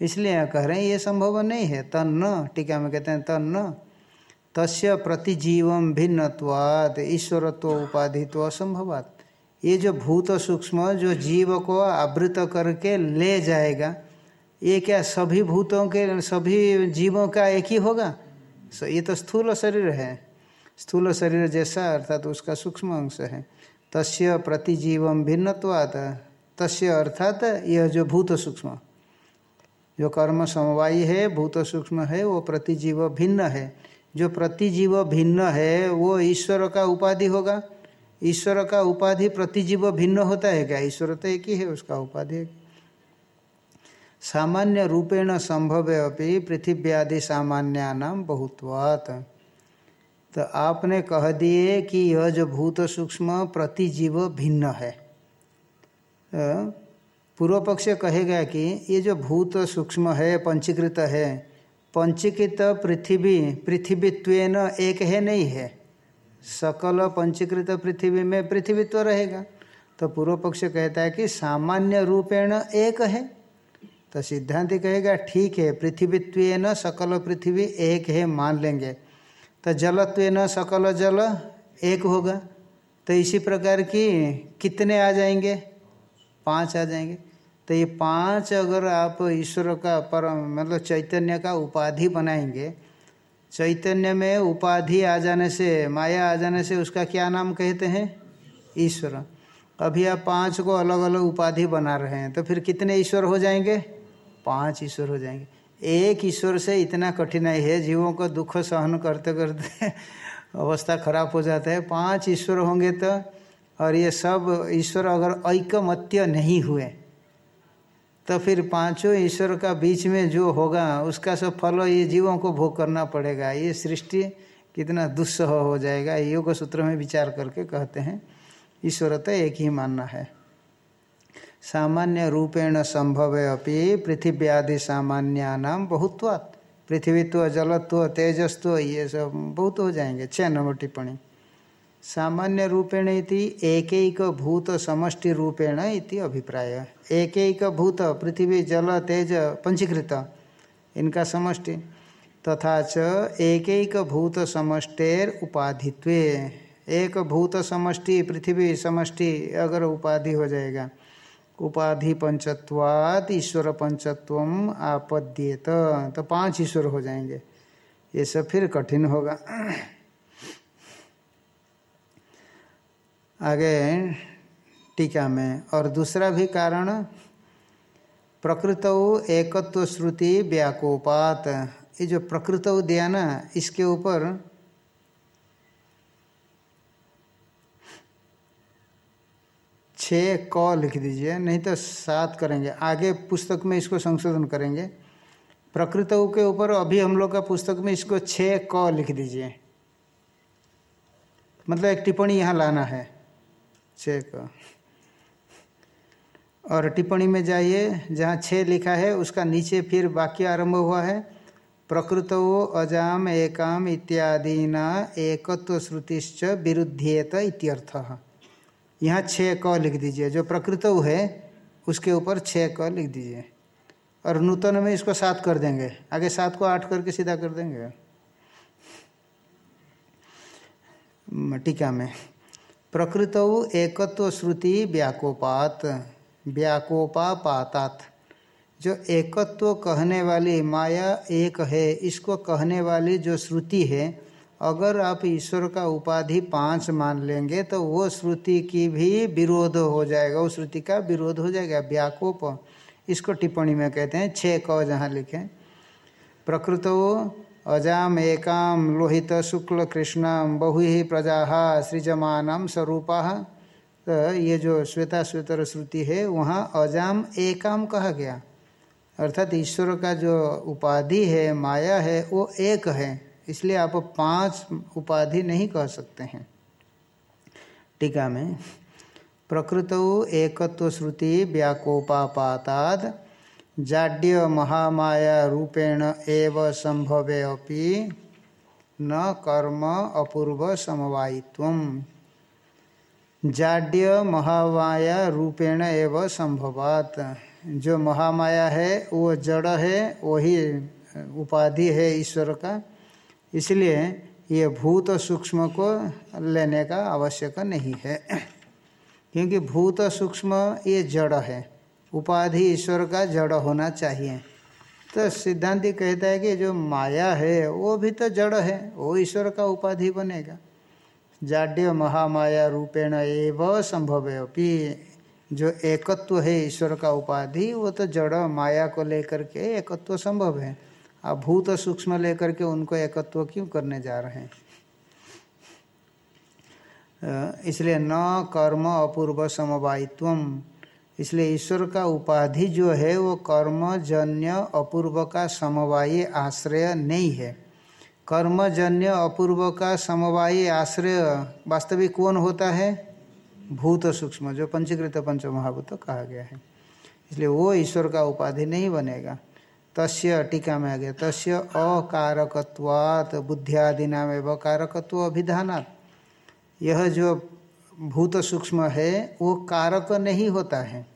इसलिए कह रहे हैं, ये संभव नहीं है। तन्न, टीका में कहते हैं तन्न। तस्य प्रतिजीवम भिन्नवाद ईश्वरत्व उपाधित्व असंभवात। ये जो भूत सूक्ष्म, जो जीव को आवृत करके ले जाएगा, ये क्या सभी भूतों के, सभी जीवों का एक ही होगा? ये तो स्थूल शरीर है। स्थूल शरीर जैसा अर्थात तो उसका सूक्ष्म अंश है। तस्य प्रतिजीवम भिन्नवाद तस्य अर्थात यह जो भूत सूक्ष्म। जो कर्म समवायी है, भूत सूक्ष्म है, वो प्रतिजीव भिन्न है। जो प्रतिजीव भिन्न है, वो ईश्वर का उपाधि होगा। ईश्वर का उपाधि प्रतिजीव भिन्न होता है क्या? ईश्वर तो एक ही है, उसका उपाधि सामान्य रूपेण संभव अपनी पृथिव्यादि सामान्यानाम बहुत्वात्। तो आपने कह दिए कि यह जो भूत सूक्ष्म प्रतिजीव भिन्न है। पूर्व पक्ष कहेगा कि ये जो भूत सूक्ष्म है, पंचीकृत है, पंचीकृत पृथ्वी, पृथ्वीत्वेन एक है नहीं है। सकल पंचीकृत पृथ्वी में पृथ्वीत्व रहेगा। तो पूर्व पक्ष कहता है कि सामान्य रूपेण एक है। तो सिद्धांत कहेगा, ठीक है पृथ्वीत्व न सकल पृथ्वी एक है, मान लेंगे। तो जलत्व न सकल जल एक होगा। तो इसी प्रकार की कितने आ जाएँगे? पाँच आ जाएँगे। तो ये पाँच अगर आप ईश्वर का परम मतलब चैतन्य का उपाधि बनाएँगे, चैतन्य में उपाधि आ जाने से, माया आ जाने से उसका क्या नाम कहते हैं? ईश्वर। अभी आप पाँच को अलग अलग उपाधि बना रहे हैं तो फिर कितने ईश्वर हो जाएँगे? पाँच ईश्वर हो जाएँगे। एक ईश्वर से इतना कठिनाई है, जीवों को दुख सहन करते करते अवस्था खराब हो जाता है। पाँच ईश्वर होंगे तो और ये सब ईश्वर अगर ऐकमत्य नहीं हुए तो फिर पाँचों ईश्वर का बीच में जो होगा, उसका सब फल ये जीवों को भोग करना पड़ेगा। ये सृष्टि कितना दुस्सह हो जाएगा योग सूत्र में विचार करके कहते हैं। ईश्वर तो एक ही मानना है। सामान्य रूपेण संभव अपनी पृथिव्यादि सामान्यानाम बहुत्वात्। पृथ्वीत्व, जलत्व तेजस्व ये सब बहुत हो जाएँगे छः नंबर टिप्पणी। सामान्य रूपेण इति एक एक भूत समष्टि रूपेण इति अभिप्राय। एक एक भूत, पृथ्वी, जल, तेज, पंचीकृत, इनका समष्टि। तथा च एक एक भूत समष्टेर उपाधित्व। एक भूत समष्टि, पृथ्वी समष्टि, अगर उपाधि हो जाएगा उपाधि पंचत्वात ईश्वर पंचत्व आपद्येत। तो पाँच ईश्वर हो जाएँगे। ये सब फिर कठिन होगा। आगे टीका में, और दूसरा भी कारण, प्रकृत एकत्व श्रुति व्याकोपात। ये जो प्रकृत दिया ना, इसके ऊपर छ क लिख दीजिए, नहीं तो सात करेंगे। आगे पुस्तक में इसको संशोधन करेंगे। प्रकृत के ऊपर अभी हम लोग का पुस्तक में इसको छ क लिख दीजिए। मतलब एक टिप्पणी यहाँ लाना है। चेक और टिप्पणी में जाइए, जहाँ छः लिखा है, उसका नीचे फिर वाक्य आरंभ हुआ है। प्रकृत अजाम एकाम इत्यादि न एकत्व श्रुतिश्च विरुद्धेत इत्यर्थ। यहाँ छः क लिख दीजिए। जो प्रकृत है, उसके ऊपर छः क लिख दीजिए। और नूतन में इसको सात कर देंगे। आगे सात को आठ करके सीधा कर देंगे। टीका में, प्रकृत एकत्व श्रुति व्याकोपात, व्याकोपापातात। जो एकत्व कहने वाली माया एक है, इसको कहने वाली जो श्रुति है अगर आप ईश्वर का उपाधि पाँच मान लेंगे तो वो श्रुति की भी विरोध हो जाएगा। वो श्रुति का विरोध हो जाएगा, व्याकोप। इसको टिप्पणी में कहते हैं छः क जहाँ लिखें, प्रकृत अजाम एकाम लोहित शुक्ल कृष्णम बहु ही प्रजा सृजमान स्वरूपा। तो ये जो श्वेता श्वेतर श्रुति है, वहाँ अजाम एकाम कहा गया। अर्थात ईश्वर का जो उपाधि है, माया है, वो एक है। इसलिए आप पाँच उपाधि नहीं कह सकते हैं। टीका में, प्रकृत एकत्व श्रुति व्याकोपापाताद, जाड्य महामाया रूपेण एव संभवे अपि, न कर्म अपूर्व समवायित्व जाड्य महामाया रूपेण एव संभवात। जो महामाया है, वो जड़ है, वही उपाधि है ईश्वर का। इसलिए ये भूत सूक्ष्म को लेने का आवश्यक नहीं है। क्योंकि भूत सूक्ष्म ये जड़ है। उपाधि ईश्वर का जड़ होना चाहिए। तो सिद्धांति कहता है कि जो माया है, वो भी तो जड़ है। वो ईश्वर का उपाधि बनेगा। जाड्य महामाया रूपेण एव संभव अपनी जो एकत्व है ईश्वर का उपाधि, वो तो जड़ माया को लेकर के एकत्व संभव है। आप भूत सूक्ष्म लेकर के उनको एकत्व क्यों करने जा रहे हैं? इसलिए न कर्म अपूर्व समवायित्व इसलिए ईश्वर का उपाधि जो है, वो कर्मजन्य अपूर्व का समवायी आश्रय नहीं है। कर्मजन्य अपूर्व का समवायी आश्रय वास्तविक कौन होता है? भूत सूक्ष्म, जो पंचीकृत पंच महाभूत कहा गया है। इसलिए वो ईश्वर का उपाधि नहीं बनेगा। तस्य टीका में आ गया, तस्य अकारकत्वात बुद्धियादिनाम कारकत्व अभिधानात् यह जो भूत सूक्ष्म है, वो कारक नहीं होता है।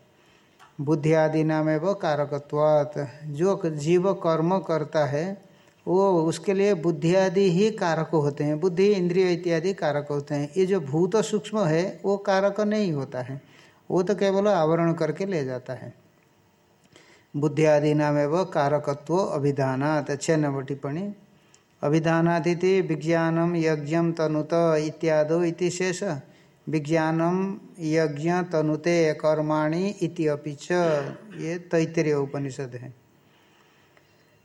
बुद्धि आदि नाम एवं कारकत्वात। जो जीव कर्म करता है, वो उसके लिए बुद्धि आदि ही कारक होते हैं, बुद्धि, इंद्रिय इत्यादि कारक होते हैं। ये जो भूत सूक्ष्म है, वो कारक नहीं होता है। वो तो केवल आवरण करके ले जाता है। बुद्धि आदि नाम एवं कारकत्व अभिधानात। छः नंबर टिप्पणी अभिधानादिति विज्ञानम यज्ञ, तनुत इत्यादो इति शेष। विज्ञानम यज्ञ, तनुते कर्माणि इति अपिच ये तैतरीय उपनिषद है।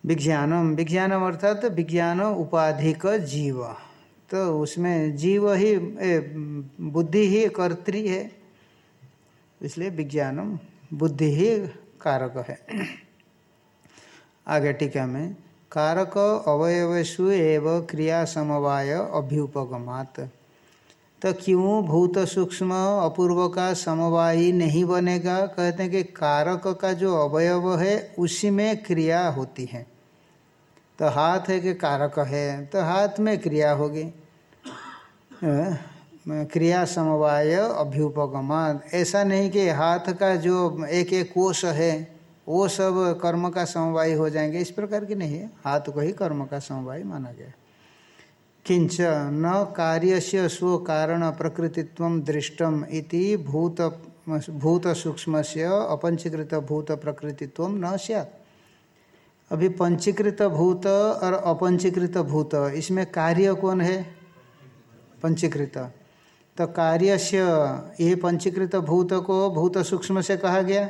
विज्ञानम विज्ञानम अर्थात तो विज्ञान उपाधिक जीव। तो उसमें जीव ही बुद्धि ही कर्त्री है। इसलिए विज्ञानम बुद्धि ही कारक है। आगे टीका में कारक अवयवसु एव क्रिया समवाय अभ्युपगमात। तो क्यों भूत सूक्ष्म अपूर्व का समवायी नहीं बनेगा? कहते हैं कि कारक का जो अवयव है, उसी में क्रिया होती है। तो हाथ है कि कारक है तो हाथ में क्रिया होगी। क्रिया समवाय अभ्युपगमा ऐसा नहीं कि हाथ का जो एक एक कोष है, वो सब कर्म का समवाय हो जाएँगे। इस प्रकार की नहीं है। हाथ को ही कर्म का समवाय माना गया। किंच न कार्य से स्व कारण प्रकृतित्व दृष्टम इति भूत भूत सूक्ष्म से अपंचीकृत भूत प्रकृतित्व न सैत अभी पंचीकृत भूत और अपंचीकृत भूत, इसमें कार्य कौन है? पंचीकृत। तो कार्य से ये पंचीकृत भूत को भूत सूक्ष्म से कहा गया।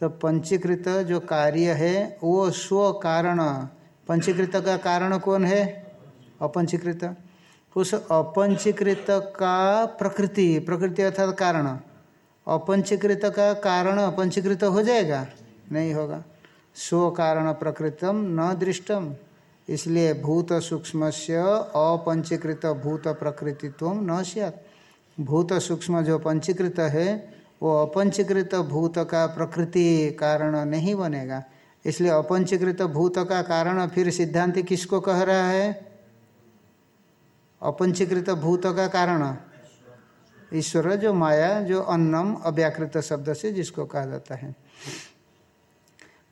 तो पंचीकृत जो कार्य है, वो स्व कारण, पंचीकृत का कारण कौन है? अपंचीकृत। उस अपंचीकृत का प्रकृति प्रकृति अर्थात कारण। अपंचीकृत का कारण अपंचीकृत हो जाएगा? नहीं होगा। स्व कारण प्रकृतम न दृष्टम। इसलिए भूत सूक्ष्म से अपंचीकृत भूत प्रकृतित्व न सियात। भूत सूक्ष्म जो पंचीकृत है, वो अपंचीकृत भूत का प्रकृति कारण नहीं बनेगा। इसलिए अपंचीकृत भूत का कारण फिर सिद्धांत किसको कह रहा है? अपंचीकृत भूत का कारण। ईश्वर जो माया, जो अन्नम अव्याकृत शब्द से जिसको कहा जाता है।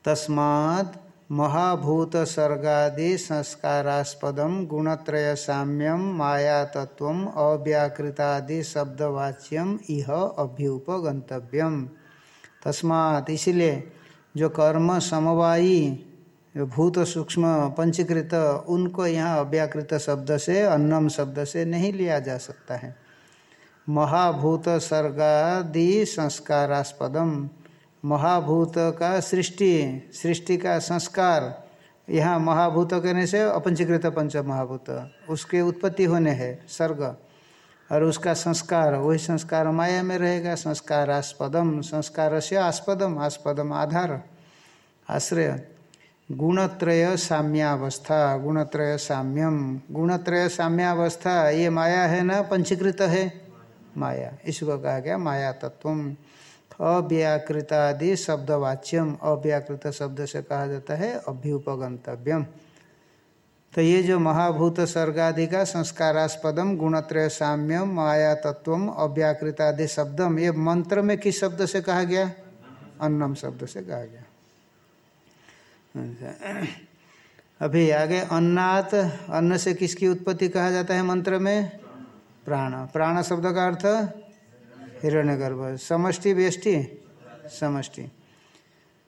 तस्मात् महाभूत सर्गादि संस्कारास्पदम गुणत्रय साम्यम माया तत्व अव्याकृतादि शब्दवाच्यम इह अभ्युपगंतव्यम तस्मात् इसलिए जो कर्म समवायी भूत सूक्ष्म पंचीकृत, उनको यहाँ अव्याकृत शब्द से, अन्नम शब्द से नहीं लिया जा सकता है। महाभूत सर्गादि संस्कारास्पदम महाभूत का सृष्टि सृष्टि का संस्कार। यहाँ महाभूत कहने से अपंचीकृत पंच महाभूत। उसके उत्पत्ति होने है, सर्ग। और उसका संस्कार, वही संस्कार माया में रहेगा। संस्कारास्पदम संस्कार से आस्पदम आस्पदम आधार। आश्रय। गुणत्रय साम्यावस्था, गुणत्रय साम्यम। गुणत्रय साम्यावस्था, ये माया है ना? पंचीकृत है। माया। इसको कहा गया माया तत्व अव्याकृतादि शब्दवाच्यम। अव्याकृत शब्द से कहा जाता है अभ्युपगंतव्यम। तो ये जो महाभूत सर्गादि का संस्कारास्पदम, गुणत्रय साम्यम माया तत्व अव्याकृतादि शब्दम, ये मंत्र में किस शब्द से कहा गया? अन्नम शब्द से कहा गया। अभी आगे अन्नात, अन्न से किसकी उत्पत्ति कहा जाता है मंत्र में? प्राण। प्राण शब्द का अर्थ हिरण्यगर्भ। समष्टि व्यष्टि, समष्टि।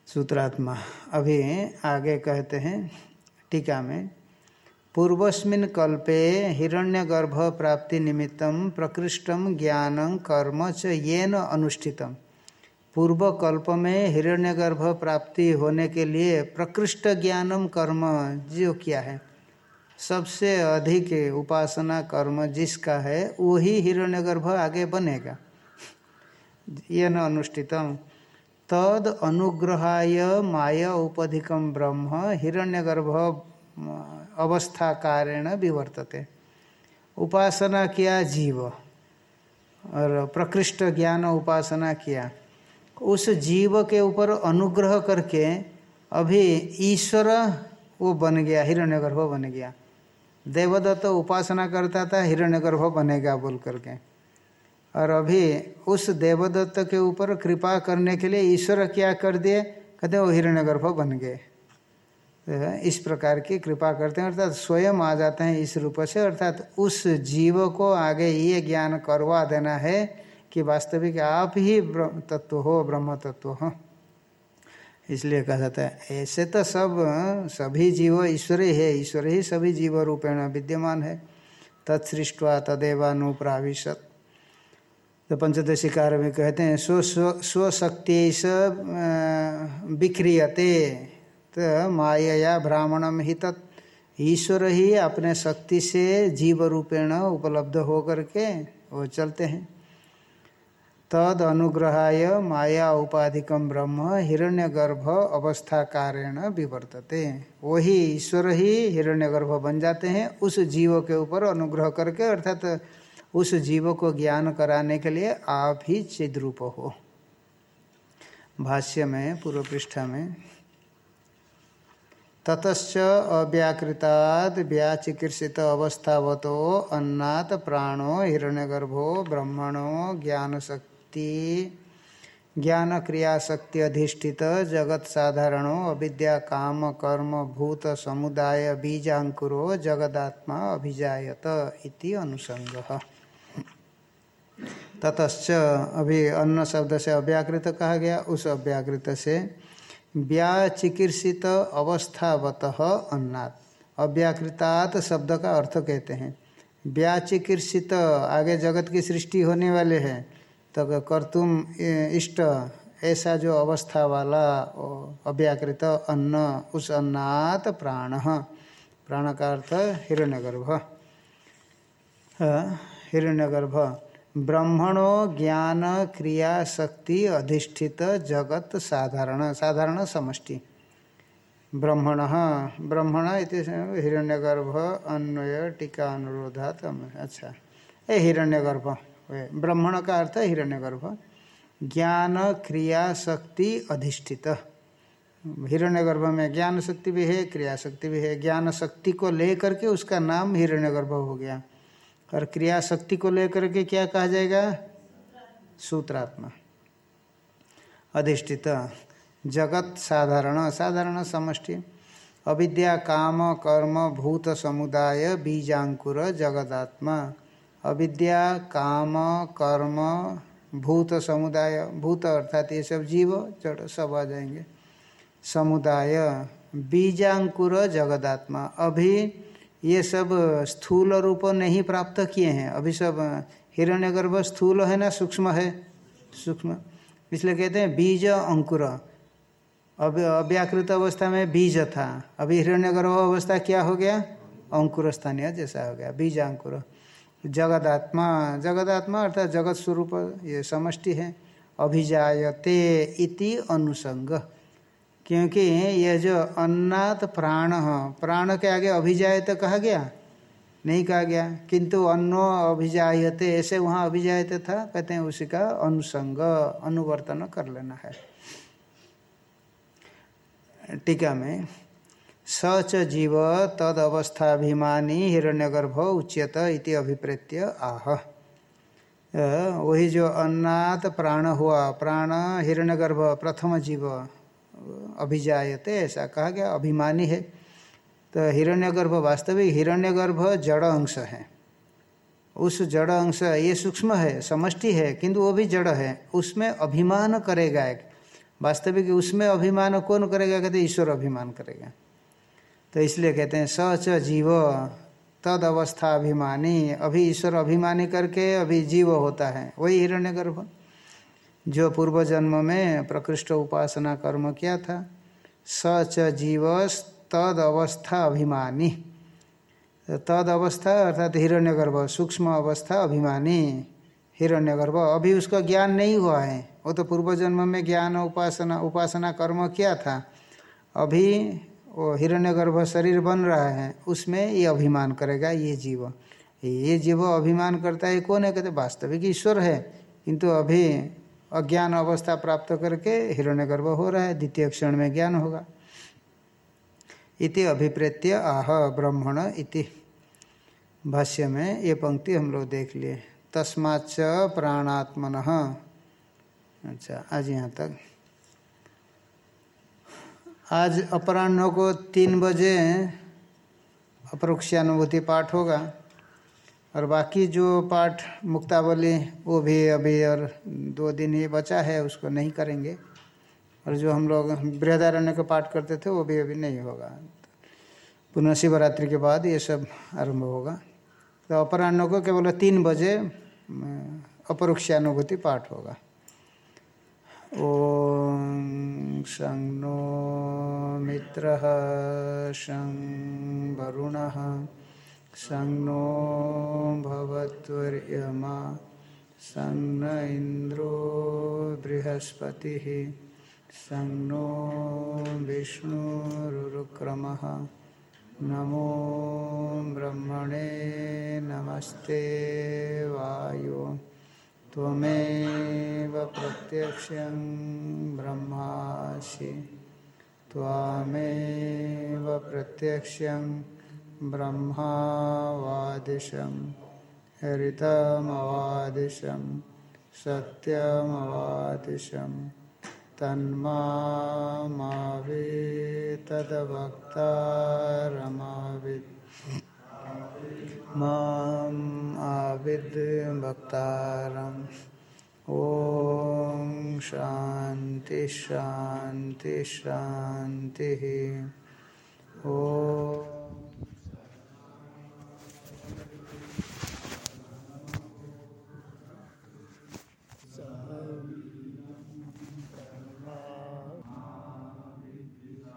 सूत्रात्मा। अभी आगे कहते हैं, टीका में, पूर्वस्मिन कल्पे हिरण्यगर्भ प्राप्ति निमित्त प्रकृष्टम ज्ञान कर्म च येन अनुष्ठितम पूर्व कल्प में हिरण्यगर्भ प्राप्ति होने के लिए प्रकृष्ट ज्ञानम कर्म जो क्या है? सबसे अधिक उपासना कर्म जिसका है वही हिरण्यगर्भ आगे बनेगा। ये न अनुष्ठितम। तद अनुग्रहाय माया उपधिकम ब्रह्म हिरण्यगर्भ अवस्था कारेण विवर्तते। उपासना किया जीव, और प्रकृष्ट ज्ञान उपासना किया। उस जीव के ऊपर अनुग्रह करके अभी ईश्वर वो बन गया, हिरण्यगर्भ बन गया। देवदत्त तो उपासना करता था, हिरण्यगर्भ बनेगा बोल करके। और अभी उस देवदत्त के ऊपर कृपा करने के लिए ईश्वर क्या कर दिए? कहते वो हिरण्यगर्भ बन गए। तो इस प्रकार की कृपा करते हैं, अर्थात स्वयं आ जाते हैं इस रूप से, अर्थात उस जीव को आगे ये ज्ञान करवा देना है कि वास्तविक आप ही तत्व हो, ब्रह्म तत्व हो। इसलिए कहा जाता है, ऐसे तो सब, सभी जीव ईश्वर ही है, ईश्वर ही सभी जीव रूपेण विद्यमान है। तत्सृष्टवा तदेवानुप्राविशत। तो पंचदशी कार्य में कहते हैं स्व स्वशक्ति विक्रियते तो माया ब्राह्मणम ही तत्। ईश्वर ही अपने शक्ति से जीव रूपेण उपलब्ध होकर के वो चलते हैं। तद अनुग्रहाय माया उपाधिकम ब्रह्म हिरण्यगर्भ अवस्था कारेण विवर्तते। वही ईश्वर ही हिरण्यगर्भ बन जाते हैं, उस जीव के ऊपर अनुग्रह करके, अर्थात उस जीव को ज्ञान कराने के लिए आप ही चिद्रूप हो। भाष्य में, पूर्व पृष्ठा में, ततश्च अव्याकृताद व्याचिकीर्षित अवस्थावतो अन्नात प्राणो हिरण्यगर्भो ब्रह्मणो ज्ञान शक्ति ज्ञान क्रिया शक्ति अधिष्ठित जगत साधारणो अविद्या काम कर्म भूत समुदाय बीजाकुरो जगदात्मा अभिजायत इति अनुसंग। ततश्च अभी अन्न शब्द से अव्याकृत कहा गया, उस अव्याकृत से व्याचिकीर्षित अवस्थावत अन्नात्। अव्याकृतात शब्द का अर्थ कहते हैं। व्याचिकीर्षित, आगे जगत की सृष्टि होने वाले हैं तो कर्तुम इष्ट, ऐसा जो अवस्था वाला अव्याकृत अन्न, उस अन्नात प्राण। प्राण का अर्थ हिरण्यगर्भ। हिरण्यगर्भ। ब्रह्मणो ज्ञान क्रिया शक्ति अधिष्ठित जगत साधारण साधारण समष्टि। ब्रह्मण ब्रह्मण इति हिरण्यगर्भ अन्वय टीका अनुरोधा अच्छा। ये हिरण्यगर्भ ब्रह्मण का अर्थ है हिरण्यगर्भ। ज्ञान क्रिया शक्ति अधिष्ठित। हिरण्यगर्भ में ज्ञान शक्ति भी है क्रिया शक्ति भी है। ज्ञान शक्ति को लेकर के उसका नाम हिरण्यगर्भ हो गया। और क्रिया शक्ति को लेकर के क्या कहा जाएगा? सूत्रात्मा। अधिष्ठित। जगत साधारण साधारण समष्टि। अविद्या, काम, कर्म, भूत, समुदाय, बीजाकुर, जगदात्मा। अविद्या, काम, कर्म, भूत, समुदाय, भूत अर्थात ये सब जीव, जड़ सब आ जाएँगे। समुदाय, बीजाकुर, जगदात्मा। अभी ये सब स्थूल रूप नहीं प्राप्त किए हैं। अभी सब हिरण्यगर्भ स्थूल है ना, सूक्ष्म है? सूक्ष्म। इसलिए कहते हैं बीज अंकुर। अब, अव्याकृत अवस्था में बीज था। अभी हिरण्यगर्भ अवस्था क्या हो गया? अंकुर स्थानीय जैसा हो गया, बीज अंकुर। जगदात्मा जगदात्मा अर्थात जगत स्वरूप, ये समष्टि है। अभिजायते इति अनुसंग। क्योंकि यह जो अन्नात प्राण प्राण के आगे अभिजाय तो कहा गया? नहीं कहा गया। किंतु अन्नो अभिजायते, ऐसे वहाँ अभिजायत था, कहते हैं उसी का अनुसंग, अनुवर्तन कर लेना है। टीका में, सच जीव तद अवस्थाभिमानी हिरण्यगर्भ उच्यत इति अभिप्रेत्य आह। वही जो अन्नात प्राण हुआ, प्राण हिरण्यगर्भ, प्रथम जीव अभिजायते, ऐसा कहा गया, अभिमानी है। तो हिरण्यगर्भ वास्तविक हिरण्यगर्भ जड़ अंश है। उस जड़ अंश, ये सूक्ष्म है, समष्टि है, किंतु वो भी जड़ है। उसमें अभिमान करेगा एक। वास्तविक उसमें अभिमान कौन करेगा? कहते ईश्वर अभिमान करेगा। तो इसलिए कहते हैं, सच जीव, तद अवस्था अभिमानी। अभी ईश्वर अभिमानी करके अभी जीव होता है। वही हिरण्यगर्भ। जो पूर्व जन्म में प्रकृष्ट उपासना कर्म किया था सच जीव तद अवस्था अभिमानी। तद अवस्था अर्थात हिरण्यगर्भ, सूक्ष्म अवस्था अभिमानी। हिरण्यगर्भ, अभी उसका ज्ञान नहीं हुआ है। वो तो पूर्व जन्म में ज्ञान, उपासना उपासना कर्म किया था। अभी वो हिरण्यगर्भ शरीर बन रहा है, उसमें ये अभिमान करेगा, ये जीव। ये जीव अभिमान करता है, कौन है? कहते वास्तविक ईश्वर है। किंतु अभी अज्ञान अवस्था प्राप्त करके हिरण्यगर्भ हो रहा है, द्वितीय क्षण में ज्ञान होगा। इति अभिप्रेत्य आह ब्रह्मण इति। भाष्य में ये पंक्ति हम लोग देख लिए। तस्माच प्राणात्मन। अच्छा आज यहाँ तक। आज अपराह्न को तीन बजे अपरोक्षानुभूति पाठ होगा। और बाकी जो पाठ मुक्तावली वो भी अभी और दो दिन ही बचा है, उसको नहीं करेंगे। और जो हम लोग बृहदारण्य का पाठ करते थे, वो भी अभी नहीं होगा। पुनः शिवरात्रि के बाद ये सब आरंभ होगा। तो अपराह्न को केवल तीन बजे अपरोक्षानुभूति पाठ होगा। ॐ शं नो मित्रः, शं वरुणः। शं नो भवत्वर्यमा शं न इन्द्रो बृहस्पतिः शं नो विष्णुरुक्रमः नमो ब्रह्मणे नमस्ते वायो त्वमेव प्रत्यक्षं ब्रह्मासि त्वामेव प्रत्यक्षं ब्रह्मावादिशं हरितमवादिशं सत्यमवादिशं। तन्मावे तद्भक्तारमावित् माम् आविद् भक्तारम् ॐ शान्ति शान्तिः। ॐ